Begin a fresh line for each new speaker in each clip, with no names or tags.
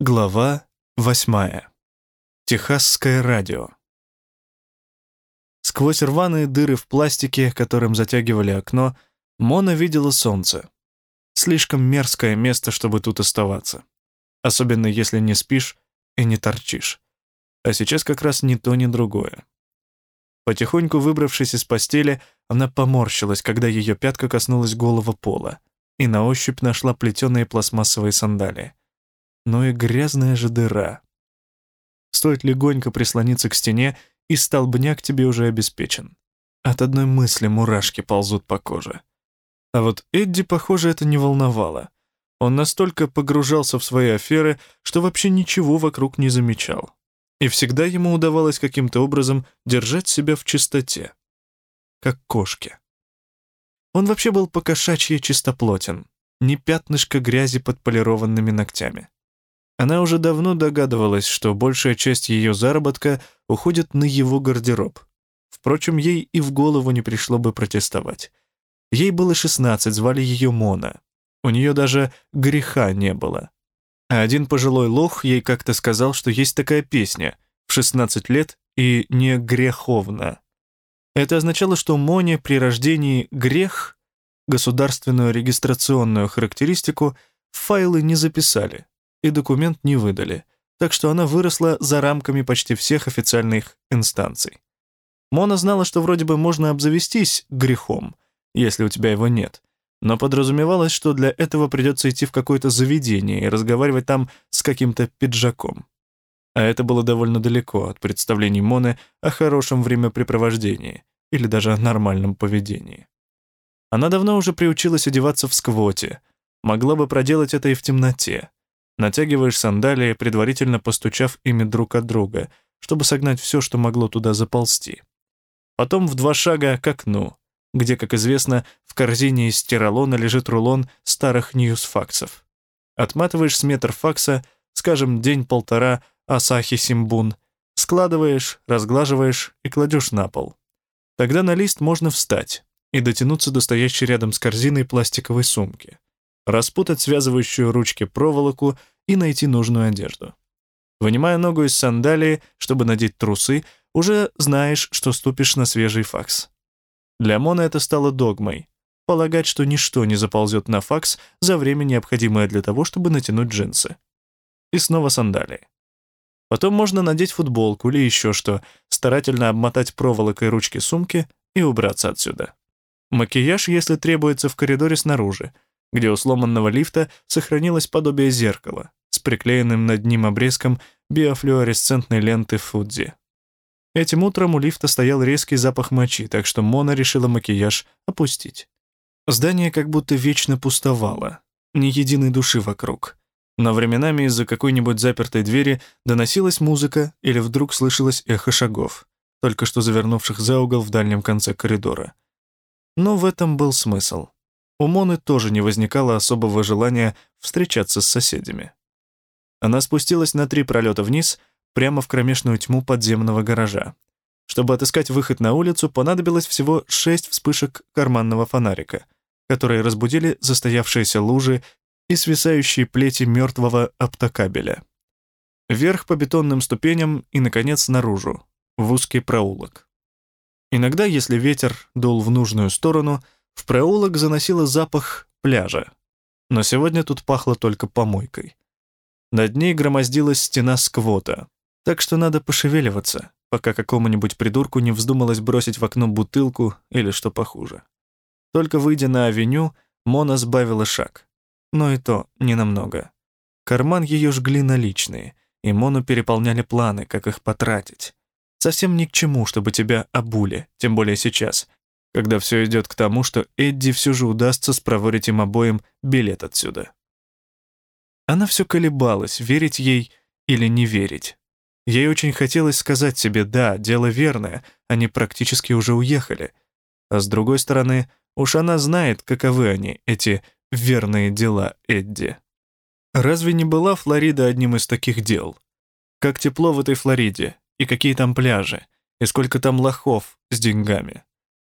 Глава восьмая. Техасское радио. Сквозь рваные дыры в пластике, которым затягивали окно, Мона видела солнце. Слишком мерзкое место, чтобы тут оставаться. Особенно если не спишь и не торчишь. А сейчас как раз ни то, ни другое. Потихоньку выбравшись из постели, она поморщилась, когда ее пятка коснулась голого пола, и на ощупь нашла плетеные пластмассовые сандалии но и грязная же дыра. Стоит легонько прислониться к стене, и столбняк тебе уже обеспечен. От одной мысли мурашки ползут по коже. А вот Эдди, похоже, это не волновало. Он настолько погружался в свои аферы, что вообще ничего вокруг не замечал. И всегда ему удавалось каким-то образом держать себя в чистоте. Как кошки. Он вообще был покошачьи чистоплотен, ни пятнышко грязи под полированными ногтями. Она уже давно догадывалась, что большая часть ее заработка уходит на его гардероб. Впрочем, ей и в голову не пришло бы протестовать. Ей было 16, звали ее Мона. У нее даже греха не было. А один пожилой лох ей как-то сказал, что есть такая песня в 16 лет и не греховна. Это означало, что Моне при рождении грех, государственную регистрационную характеристику, в файлы не записали, и документ не выдали, так что она выросла за рамками почти всех официальных инстанций. Мона знала, что вроде бы можно обзавестись грехом, если у тебя его нет, но подразумевалось, что для этого придется идти в какое-то заведение и разговаривать там с каким-то пиджаком. А это было довольно далеко от представлений Моны о хорошем времяпрепровождении или даже о нормальном поведении. Она давно уже приучилась одеваться в сквоте, могла бы проделать это и в темноте, Натягиваешь сандалии, предварительно постучав ими друг от друга, чтобы согнать все, что могло туда заползти. Потом в два шага к окну, где, как известно, в корзине из стиролона лежит рулон старых ньюсфаксов. Отматываешь с метр факса, скажем, день-полтора Асахи Симбун, складываешь, разглаживаешь и кладешь на пол. Тогда на лист можно встать и дотянуться до стоящей рядом с корзиной пластиковой сумки распутать связывающую ручки проволоку и найти нужную одежду. Вынимая ногу из сандалии, чтобы надеть трусы, уже знаешь, что ступишь на свежий факс. Для Мона это стало догмой — полагать, что ничто не заползет на факс за время, необходимое для того, чтобы натянуть джинсы. И снова сандалии. Потом можно надеть футболку или еще что, старательно обмотать проволокой ручки сумки и убраться отсюда. Макияж, если требуется, в коридоре снаружи — где у сломанного лифта сохранилось подобие зеркала с приклеенным над ним обрезком биофлюоресцентной ленты Фудзи. Этим утром у лифта стоял резкий запах мочи, так что Мона решила макияж опустить. Здание как будто вечно пустовало, ни единой души вокруг. Но временами из-за какой-нибудь запертой двери доносилась музыка или вдруг слышалось эхо шагов, только что завернувших за угол в дальнем конце коридора. Но в этом был смысл. У Моны тоже не возникало особого желания встречаться с соседями. Она спустилась на три пролета вниз, прямо в кромешную тьму подземного гаража. Чтобы отыскать выход на улицу, понадобилось всего шесть вспышек карманного фонарика, которые разбудили застоявшиеся лужи и свисающие плети мертвого оптокабеля. Вверх по бетонным ступеням и, наконец, наружу, в узкий проулок. Иногда, если ветер дул в нужную сторону — в проулок заносило запах пляжа, но сегодня тут пахло только помойкой. Над ней громоздилась стена сквота, так что надо пошевеливаться, пока какому-нибудь придурку не вздумалось бросить в окно бутылку или что похуже. Только выйдя на авеню, Мона сбавила шаг. Но и то ненамного. Карман ее жгли наличные, и Мону переполняли планы, как их потратить. Совсем ни к чему, чтобы тебя обули, тем более сейчас, когда все идет к тому, что Эдди все же удастся спроворить им обоим билет отсюда. Она все колебалась, верить ей или не верить. Ей очень хотелось сказать себе «да, дело верное, они практически уже уехали». А с другой стороны, уж она знает, каковы они, эти верные дела Эдди. Разве не была Флорида одним из таких дел? Как тепло в этой Флориде, и какие там пляжи, и сколько там лохов с деньгами.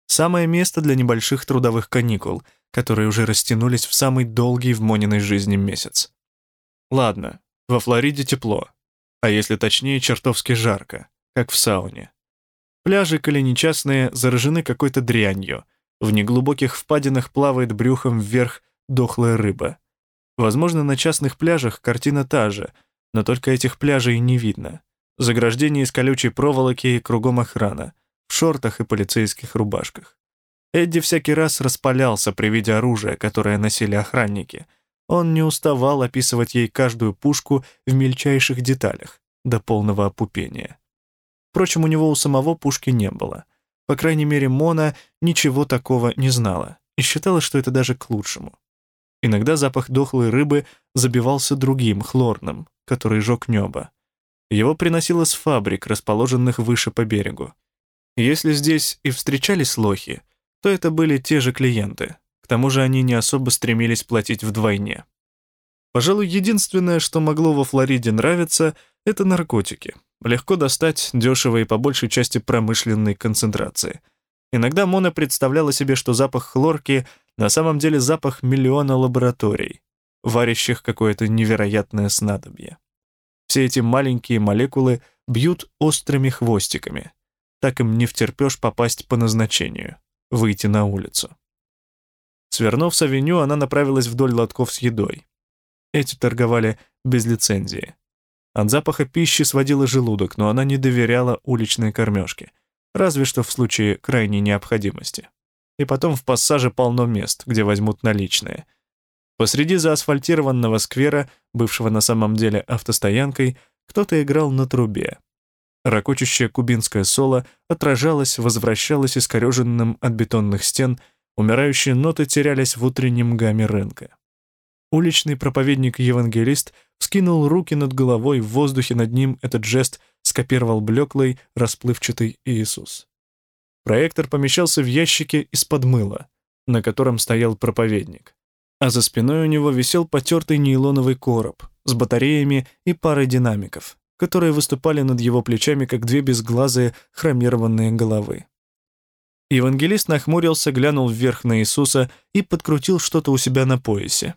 Самое место для небольших трудовых каникул, которые уже растянулись в самый долгий в Мониной жизни месяц. Ладно, Во Флориде тепло, а если точнее, чертовски жарко, как в сауне. Пляжи, коли заражены какой-то дрянью. В неглубоких впадинах плавает брюхом вверх дохлая рыба. Возможно, на частных пляжах картина та же, но только этих пляжей не видно. Заграждение из колючей проволоки и кругом охрана, в шортах и полицейских рубашках. Эдди всякий раз распалялся при виде оружия, которое носили охранники. Он не уставал описывать ей каждую пушку в мельчайших деталях, до полного опупения. Впрочем, у него у самого пушки не было. По крайней мере, Мона ничего такого не знала и считала, что это даже к лучшему. Иногда запах дохлой рыбы забивался другим, хлорным, который жег небо. Его приносило с фабрик, расположенных выше по берегу. Если здесь и встречались лохи, то это были те же клиенты. К тому же они не особо стремились платить вдвойне. Пожалуй, единственное, что могло во Флориде нравиться, это наркотики. Легко достать, дешево и по большей части промышленной концентрации. Иногда Мона представляла себе, что запах хлорки на самом деле запах миллиона лабораторий, варящих какое-то невероятное снадобье. Все эти маленькие молекулы бьют острыми хвостиками. Так им не втерпешь попасть по назначению, выйти на улицу. Свернув с авеню, она направилась вдоль лотков с едой. Эти торговали без лицензии. От запаха пищи сводила желудок, но она не доверяла уличной кормежке, разве что в случае крайней необходимости и потом в пассаже полно мест, где возьмут наличные. Посреди заасфальтированного сквера, бывшего на самом деле автостоянкой, кто-то играл на трубе. Рокочущее кубинское соло отражалось, возвращалось искореженным от бетонных стен, умирающие ноты терялись в утреннем гамме рынка. Уличный проповедник-евангелист вскинул руки над головой, в воздухе над ним этот жест скопировал блеклый, расплывчатый Иисус. Проектор помещался в ящике из-под мыла, на котором стоял проповедник. А за спиной у него висел потертый нейлоновый короб с батареями и парой динамиков, которые выступали над его плечами, как две безглазые хромированные головы. Евангелист нахмурился, глянул вверх на Иисуса и подкрутил что-то у себя на поясе.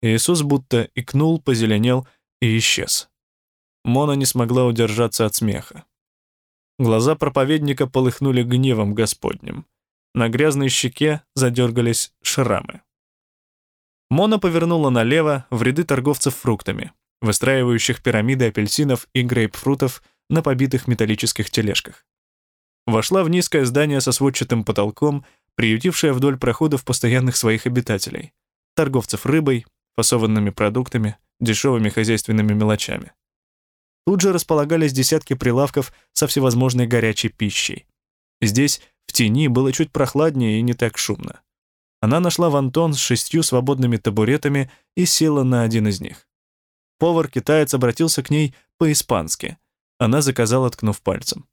Иисус будто икнул, позеленел и исчез. Мона не смогла удержаться от смеха. Глаза проповедника полыхнули гневом Господним. На грязной щеке задергались шрамы. Мона повернула налево в ряды торговцев фруктами, выстраивающих пирамиды апельсинов и грейпфрутов на побитых металлических тележках. Вошла в низкое здание со сводчатым потолком, приютившее вдоль проходов постоянных своих обитателей, торговцев рыбой, фасованными продуктами, дешевыми хозяйственными мелочами. Тут же располагались десятки прилавков со всевозможной горячей пищей. Здесь, в тени, было чуть прохладнее и не так шумно. Она нашла вантон с шестью свободными табуретами и села на один из них. Повар-китаец обратился к ней по-испански. Она заказала, ткнув пальцем.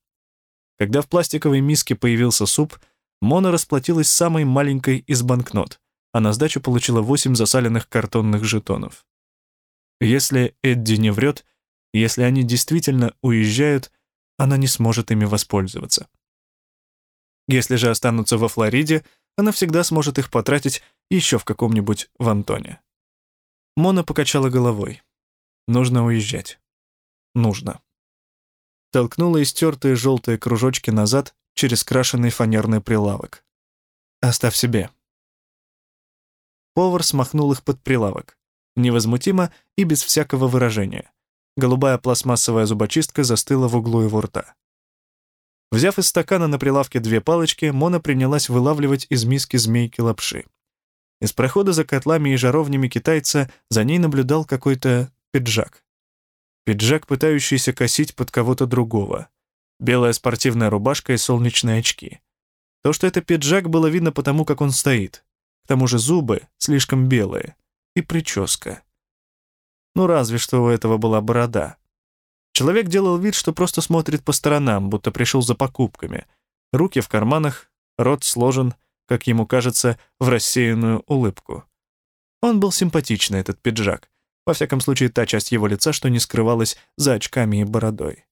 Когда в пластиковой миске появился суп, Мона расплатилась самой маленькой из банкнот, а на сдачу получила восемь засаленных картонных жетонов. Если Эдди не врет, если они действительно уезжают, она не сможет ими воспользоваться. Если же останутся во Флориде, она всегда сможет их потратить еще в каком-нибудь Вантоне. Мона покачала головой. Нужно уезжать. Нужно. Толкнула истертые желтые кружочки назад через крашеный фанерный прилавок. «Оставь себе». Повар смахнул их под прилавок. Невозмутимо и без всякого выражения. Голубая пластмассовая зубочистка застыла в углу его рта. Взяв из стакана на прилавке две палочки, Мона принялась вылавливать из миски змейки лапши. Из прохода за котлами и жаровнями китайца за ней наблюдал какой-то пиджак. Пиджак, пытающийся косить под кого-то другого. Белая спортивная рубашка и солнечные очки. То, что это пиджак, было видно потому, как он стоит. К тому же зубы слишком белые. И прическа. Ну, разве что у этого была борода. Человек делал вид, что просто смотрит по сторонам, будто пришел за покупками. Руки в карманах, рот сложен, как ему кажется, в рассеянную улыбку. Он был симпатичный, этот пиджак. Во всяком случае, та часть его лица, что не скрывалась за очками и бородой.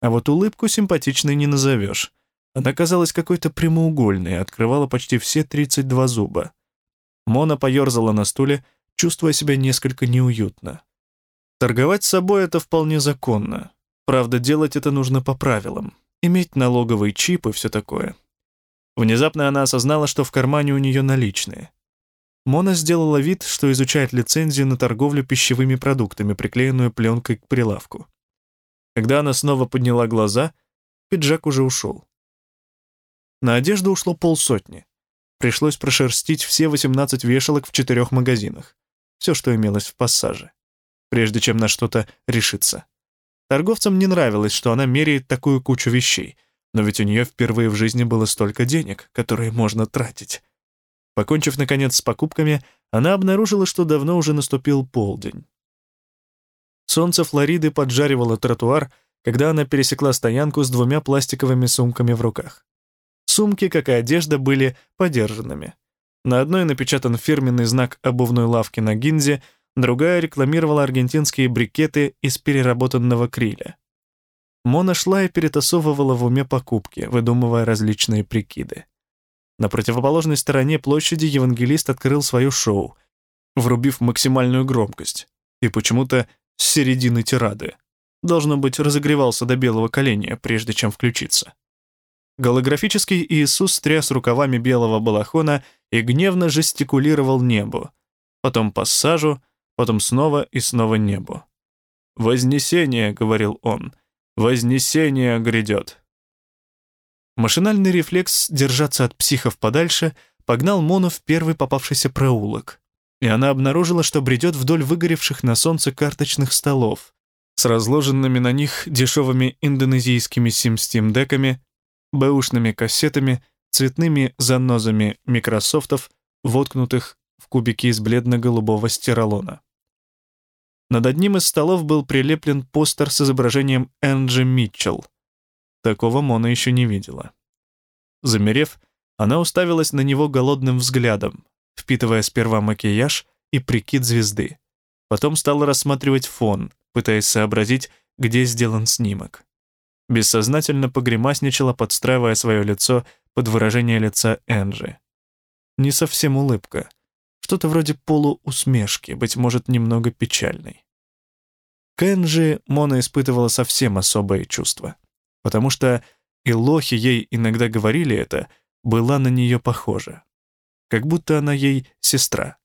А вот улыбку симпатичной не назовешь. Она казалась какой-то прямоугольной, открывала почти все 32 зуба. Мона поерзала на стуле, чувствуя себя несколько неуютно. Торговать собой — это вполне законно. Правда, делать это нужно по правилам. Иметь налоговый чип и все такое. Внезапно она осознала, что в кармане у нее наличные. Мона сделала вид, что изучает лицензию на торговлю пищевыми продуктами, приклеенную пленкой к прилавку. Когда она снова подняла глаза, пиджак уже ушел. На одежду ушло полсотни. Пришлось прошерстить все 18 вешалок в четырех магазинах. Все, что имелось в пассаже. Прежде чем на что-то решиться. Торговцам не нравилось, что она меряет такую кучу вещей, но ведь у нее впервые в жизни было столько денег, которые можно тратить. Покончив, наконец, с покупками, она обнаружила, что давно уже наступил полдень. Солнце Флориды поджаривало тротуар, когда она пересекла стоянку с двумя пластиковыми сумками в руках. Сумки, как и одежда, были подержанными. На одной напечатан фирменный знак обувной лавки на гинзе, другая рекламировала аргентинские брикеты из переработанного криля. Мона шла и перетасовывала в уме покупки, выдумывая различные прикиды. На противоположной стороне площади евангелист открыл свое шоу, врубив максимальную громкость, и почему-то с середины тирады. Должно быть, разогревался до белого коленя, прежде чем включиться. Голографический Иисус тряс рукавами белого балахона и гневно жестикулировал небу, потом пассажу, потом снова и снова небу. «Вознесение», — говорил он, — «вознесение грядет». Машинальный рефлекс держаться от психов подальше погнал Мону в первый попавшийся проулок, и она обнаружила, что бредет вдоль выгоревших на солнце карточных столов с разложенными на них дешевыми индонезийскими сим-стим-деками, бэушными кассетами, цветными занозами микрософтов, воткнутых в кубики из бледно-голубого стиролона. Над одним из столов был прилеплен постер с изображением Энджи Митчелл, Такого Мона еще не видела. Замерев, она уставилась на него голодным взглядом, впитывая сперва макияж и прикид звезды. Потом стала рассматривать фон, пытаясь сообразить, где сделан снимок. Бессознательно погремасничала, подстраивая свое лицо под выражение лица Энджи. Не совсем улыбка. Что-то вроде полуусмешки, быть может, немного печальной. К Энджи Мона испытывала совсем особое чувство потому что и лохи ей иногда говорили это, была на нее похожа. Как будто она ей сестра.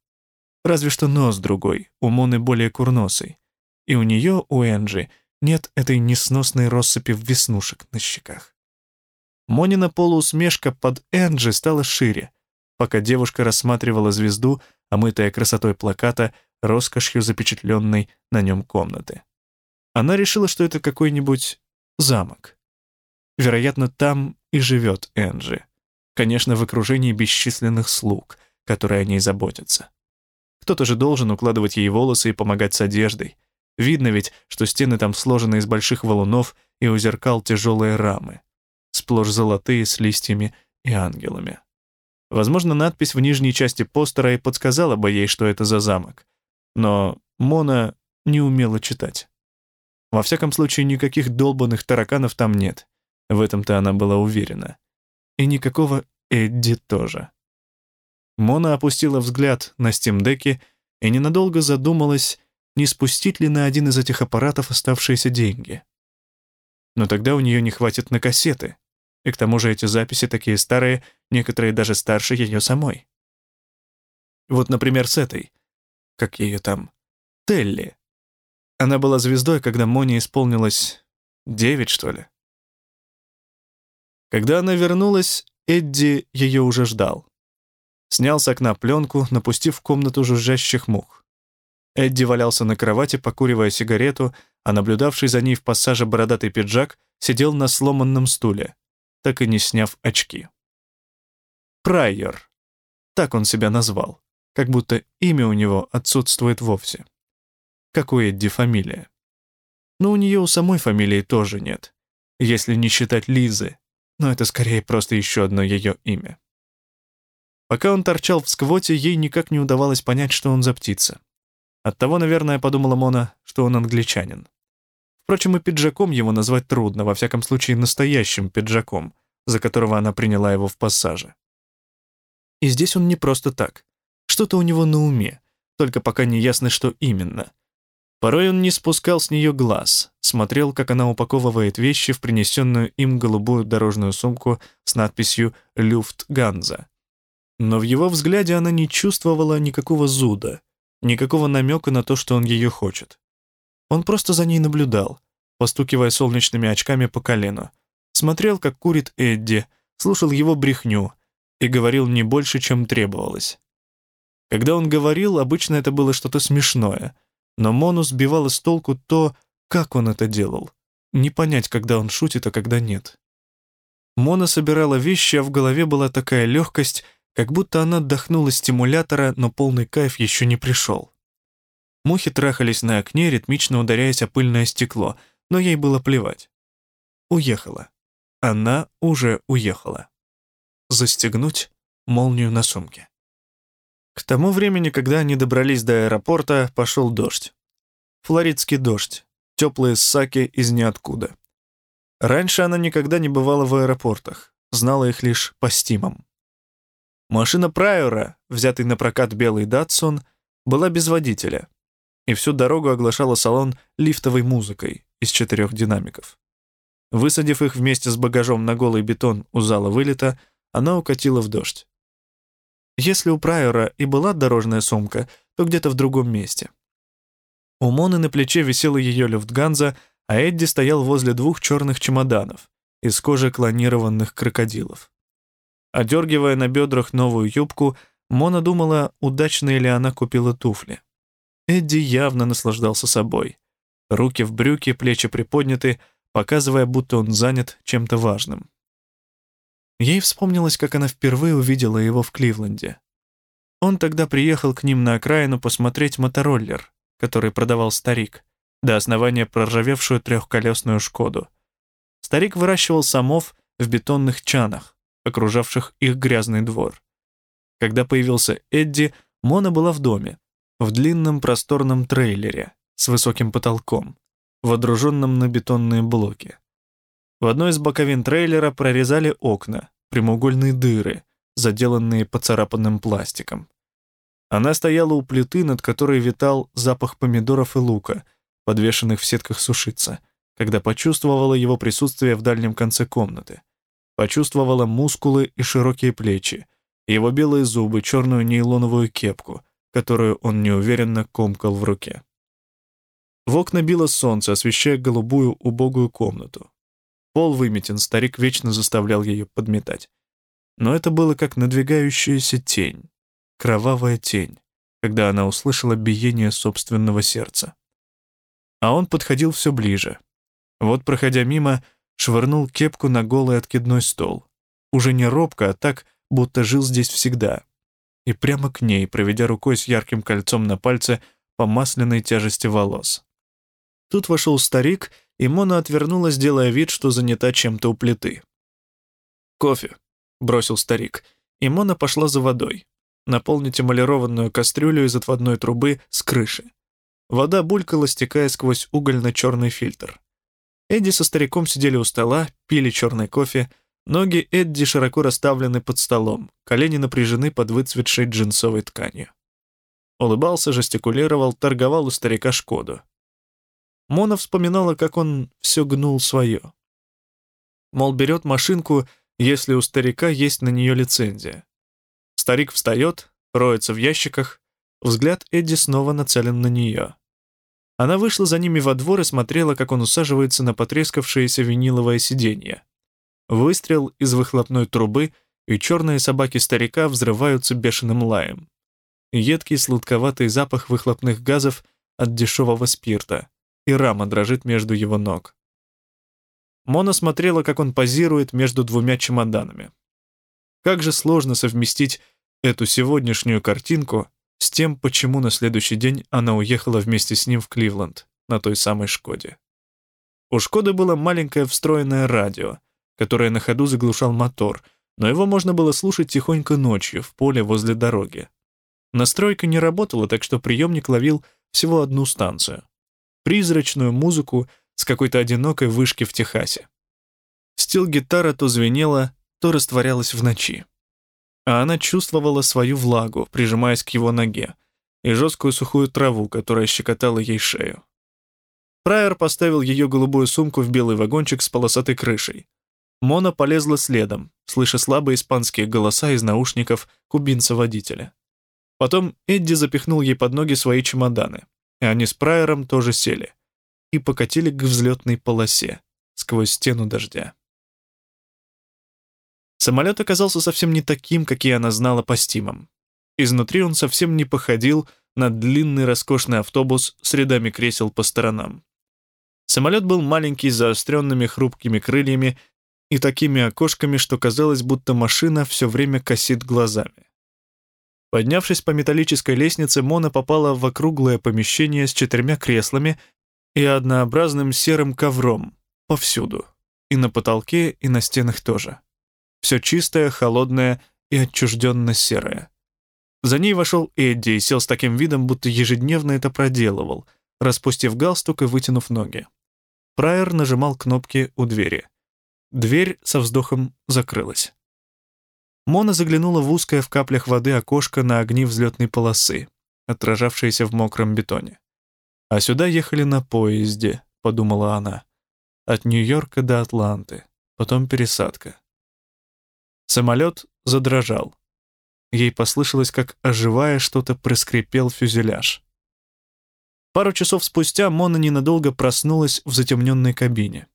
Разве что нос другой, у Моны более курносый. И у нее, у Энджи, нет этой несносной россыпи веснушек на щеках. Монина полуусмешка под Энджи стала шире, пока девушка рассматривала звезду, омытая красотой плаката, роскошью запечатленной на нем комнаты. Она решила, что это какой-нибудь замок. Вероятно, там и живет Энджи. Конечно, в окружении бесчисленных слуг, которые о ней заботятся. Кто-то же должен укладывать ей волосы и помогать с одеждой. Видно ведь, что стены там сложены из больших валунов и у зеркал тяжелые рамы, сплошь золотые с листьями и ангелами. Возможно, надпись в нижней части постера и подсказала бы ей, что это за замок. Но Мона не умела читать. Во всяком случае, никаких долбанных тараканов там нет. В этом-то она была уверена. И никакого Эдди тоже. Мона опустила взгляд на стимдеки и ненадолго задумалась, не спустить ли на один из этих аппаратов оставшиеся деньги. Но тогда у нее не хватит на кассеты, и к тому же эти записи такие старые, некоторые даже старше ее самой. Вот, например, с этой, как ее там, Телли. Она была звездой, когда Моне исполнилось девять, что ли. Когда она вернулась, Эдди ее уже ждал. Снял с окна пленку, напустив в комнату жужжащих мух. Эдди валялся на кровати, покуривая сигарету, а наблюдавший за ней в пассаже бородатый пиджак сидел на сломанном стуле, так и не сняв очки. Прайер. Так он себя назвал, как будто имя у него отсутствует вовсе. Как у Эдди фамилия. Но у нее у самой фамилии тоже нет, если не считать Лизы, но это скорее просто еще одно ее имя. Пока он торчал в сквоте, ей никак не удавалось понять, что он за птица. Оттого, наверное, подумала Мона, что он англичанин. Впрочем, и пиджаком его назвать трудно, во всяком случае настоящим пиджаком, за которого она приняла его в пассаже. И здесь он не просто так. Что-то у него на уме, только пока не ясно, что именно. Порой он не спускал с нее глаз, смотрел, как она упаковывает вещи в принесенную им голубую дорожную сумку с надписью «Люфтганза». Но в его взгляде она не чувствовала никакого зуда, никакого намека на то, что он ее хочет. Он просто за ней наблюдал, постукивая солнечными очками по колену, смотрел, как курит Эдди, слушал его брехню и говорил не больше, чем требовалось. Когда он говорил, обычно это было что-то смешное — но Мону сбивало с толку то, как он это делал. Не понять, когда он шутит, а когда нет. Мона собирала вещи, а в голове была такая легкость, как будто она отдохнула стимулятора, но полный кайф еще не пришел. Мухи трахались на окне, ритмично ударяясь о пыльное стекло, но ей было плевать. Уехала. Она уже уехала. Застегнуть молнию на сумке. К тому времени, когда они добрались до аэропорта, пошел дождь. Флоридский дождь, теплые саки из ниоткуда. Раньше она никогда не бывала в аэропортах, знала их лишь по стимам. Машина Прайора, взятый на прокат белый Датсон, была без водителя, и всю дорогу оглашала салон лифтовой музыкой из четырех динамиков. Высадив их вместе с багажом на голый бетон у зала вылета, она укатила в дождь. Если у Прайора и была дорожная сумка, то где-то в другом месте. У Моны на плече висела ее люфтганза, а Эдди стоял возле двух черных чемоданов из кожи клонированных крокодилов. Одергивая на бедрах новую юбку, Мона думала, удачно ли она купила туфли. Эдди явно наслаждался собой. Руки в брюки, плечи приподняты, показывая, будто он занят чем-то важным. Ей вспомнилось, как она впервые увидела его в Кливленде. Он тогда приехал к ним на окраину посмотреть мотороллер, который продавал старик, до основания проржавевшую трехколесную «Шкоду». Старик выращивал самов в бетонных чанах, окружавших их грязный двор. Когда появился Эдди, Мона была в доме, в длинном просторном трейлере с высоким потолком, водруженном на бетонные блоки. В одной из боковин трейлера прорезали окна, прямоугольные дыры, заделанные поцарапанным пластиком. Она стояла у плиты, над которой витал запах помидоров и лука, подвешенных в сетках сушиться, когда почувствовала его присутствие в дальнем конце комнаты. Почувствовала мускулы и широкие плечи, его белые зубы, черную нейлоновую кепку, которую он неуверенно комкал в руке. В окна било солнце, освещая голубую убогую комнату. Пол выметен, старик вечно заставлял ее подметать. Но это было как надвигающаяся тень, кровавая тень, когда она услышала биение собственного сердца. А он подходил все ближе. Вот, проходя мимо, швырнул кепку на голый откидной стол. Уже не робко, а так, будто жил здесь всегда. И прямо к ней, проведя рукой с ярким кольцом на пальце по масляной тяжести волос. Тут вошел старик и Мона отвернулась, делая вид, что занята чем-то у плиты. «Кофе», — бросил старик, и Мона пошла за водой. Наполнить эмалированную кастрюлю из отводной трубы с крыши. Вода булькала, стекая сквозь угольно-черный фильтр. Эдди со стариком сидели у стола, пили черный кофе, ноги Эдди широко расставлены под столом, колени напряжены под выцветшей джинсовой тканью. Улыбался, жестикулировал, торговал у старика Шкоду. Мона вспоминала, как он все гнул свое. Мол, берет машинку, если у старика есть на нее лицензия. Старик встает, роется в ящиках, взгляд Эдди снова нацелен на нее. Она вышла за ними во двор и смотрела, как он усаживается на потрескавшееся виниловое сиденье. Выстрел из выхлопной трубы, и черные собаки старика взрываются бешеным лаем. Едкий сладковатый запах выхлопных газов от дешевого спирта и рама дрожит между его ног. Мона смотрела, как он позирует между двумя чемоданами. Как же сложно совместить эту сегодняшнюю картинку с тем, почему на следующий день она уехала вместе с ним в Кливленд на той самой «Шкоде». У «Шкоды» было маленькое встроенное радио, которое на ходу заглушал мотор, но его можно было слушать тихонько ночью в поле возле дороги. Настройка не работала, так что приемник ловил всего одну станцию призрачную музыку с какой-то одинокой вышки в Техасе. Стил-гитара то звенела, то растворялась в ночи. А она чувствовала свою влагу, прижимаясь к его ноге, и жесткую сухую траву, которая щекотала ей шею. Прайер поставил ее голубую сумку в белый вагончик с полосатой крышей. Мона полезла следом, слыша слабые испанские голоса из наушников кубинца-водителя. Потом Эдди запихнул ей под ноги свои чемоданы, и они с Прайером тоже сели и покатили к взлетной полосе сквозь стену дождя. Самолет оказался совсем не таким, какие она знала по стимам. Изнутри он совсем не походил на длинный роскошный автобус с рядами кресел по сторонам. Самолет был маленький, с заостренными хрупкими крыльями и такими окошками, что казалось, будто машина все время косит глазами. Поднявшись по металлической лестнице, Мона попала в округлое помещение с четырьмя креслами и однообразным серым ковром повсюду, и на потолке, и на стенах тоже. Все чистое, холодное и отчужденно серое. За ней вошел Эдди и сел с таким видом, будто ежедневно это проделывал, распустив галстук и вытянув ноги. Прайер нажимал кнопки у двери. Дверь со вздохом закрылась. Мона заглянула в узкое в каплях воды окошко на огни взлетной полосы, отражавшееся в мокром бетоне. «А сюда ехали на поезде», — подумала она. «От Нью-Йорка до Атланты, потом пересадка». Самолет задрожал. Ей послышалось, как, оживая, что-то проскрипел фюзеляж. Пару часов спустя Мона ненадолго проснулась в затемненной кабине.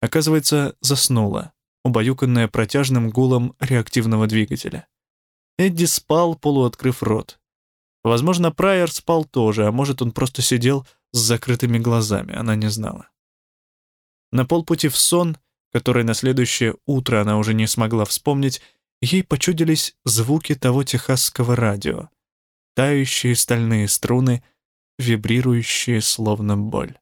Оказывается, заснула, убаюканная протяжным гулом реактивного двигателя. Эдди спал, полуоткрыв рот. Возможно, Прайер спал тоже, а может, он просто сидел с закрытыми глазами, она не знала. На полпути в сон, который на следующее утро она уже не смогла вспомнить, ей почудились звуки того техасского радио, тающие стальные струны, вибрирующие словно боль.